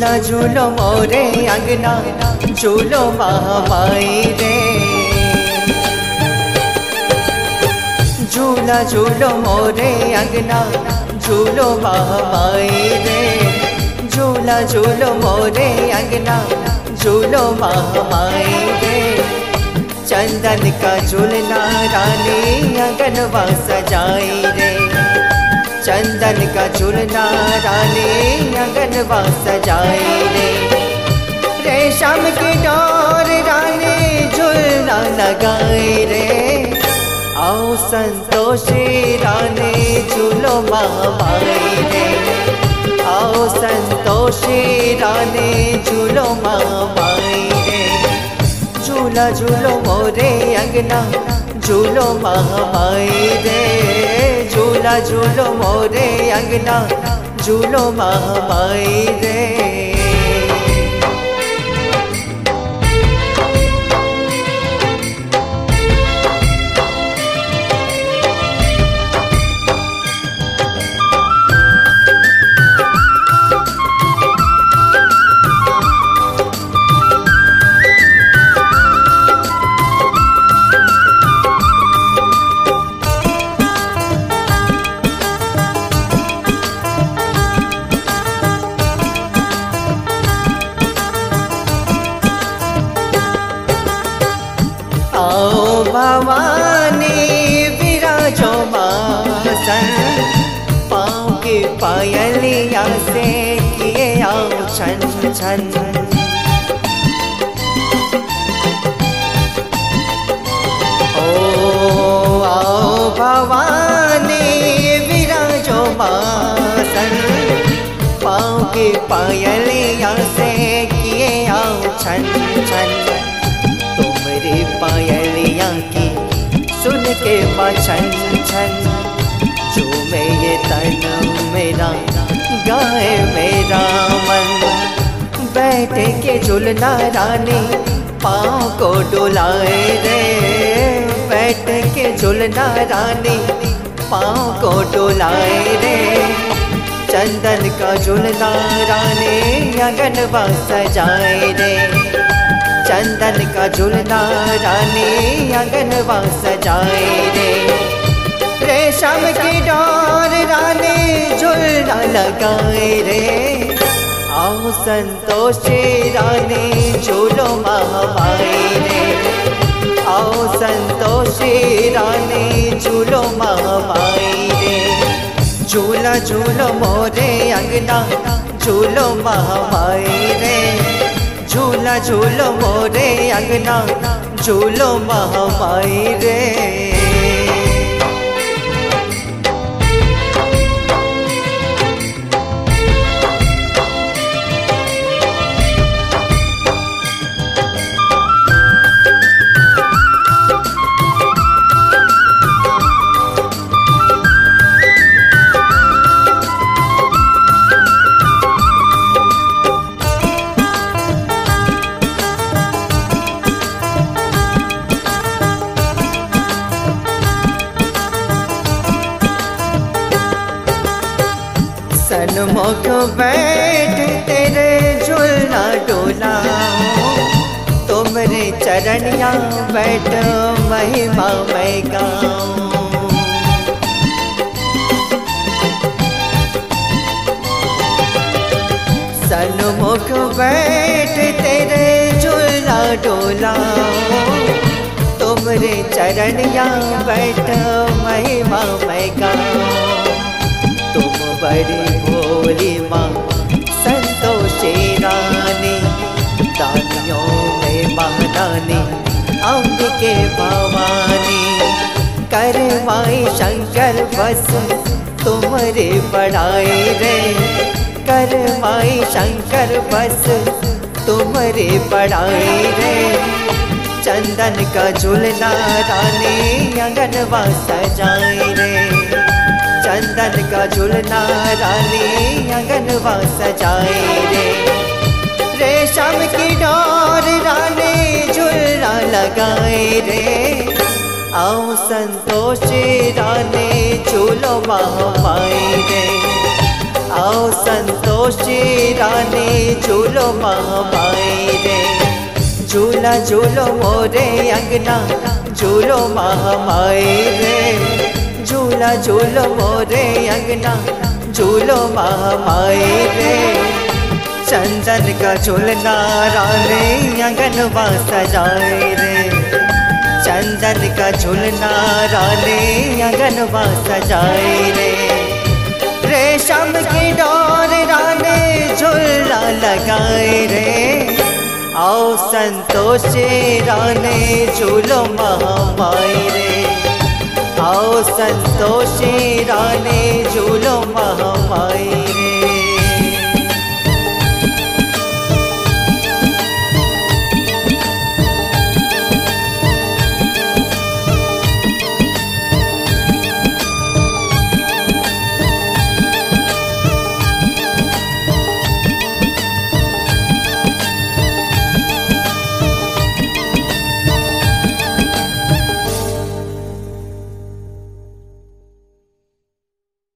झूला झूलो मोरे अंगना, झूलो महामाई रे। झूला झूलो मोरे अंगना, झूलो महामाई रे। झूला झूलो मोरे अंगना, झूलो महामाई रे। चंदन का झूलना रानी अगनवा सजाई रे। चंदन का झूलना रानी अगनवा सजाई रे रेशम की डोर रानी झूलना लगाए रे आओ संतोषी रानी झूलो महामाई रे आओ संतोषी रानी झूलो महामाई रे झूला झूलो मोरे अंगना, झूलो महामाई रे झूला मोरे अंगना झूलो महामाई रे। भवानी विराजो पाँव के पायलिया से किए आओ छन छन। भवानी विराजो पाँव के पायलिया से किए आओ छन छन। के मछन छन जो मैं ये तन मेरा, गाए मेरा मन। बैठे के झुलना रानी पाँव को डुलाए रे। बैठ के झुलना रानी पाँव को डुलाए रे। चंदन का झुलना रानी अगनवा सजाए रे। चंदन का झुलना रानी अगनवा सजाए रे। रेशम की डोर रानी झुलना लगाए रे। आओ संतोषी रानी झूलो महामाई रे। आओ संतोषी रानी झूलो महामाई रे। झूला झूलो मोरे अंगना, झूलो रे झूला मोरे अंगना झूलो महामाई रे। सनमुख बैठ तेरे झुलना डोला। तुमरे चरणिया बैठ महिमा मैं गाऊं। सनमुख बैठ तेरे झुलना डोला। तुमरे चरणिया बैठ महिमा मैं गाऊं। तुम बड़ी भोली माँ संतोषी रानी, दानियों में महारानी, अम्बिके भवानी करवाई शंकर बस, तुम्हारे बड़ाई रे। करवाई शंकर बस, तुम्हारे बड़ाई रे। चंदन का झुलना रानी अंगनवा सजाई रे। चंदन का झुलना रानी अंगनवा सजाए रे। रेशम की डोर रानी झुलना लगाए रे। आओ संतोषी रानी, झूलो महामाई रे। आओ संतोष रानी, झूलो महामाई रे। झूला झूलो मोरे अंगना, झूलो महामाई रे। झूला झूलो मोरे अंगना, झूलो महामाई रे। चंदन का झूलना रानी अंगनवा सजाए रे। चंदन का झूलना रानी अंगनवा सजाए रे। रेशम की डोर राने झूला लगाए रे। आओ संतोषी राने झूलो महामाई रे। आओ संतोषी राने झूलो महामाई